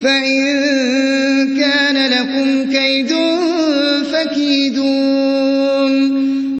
فَإِن كَانَ لَكُمْ كَيْدٌ فَكِيدُونِ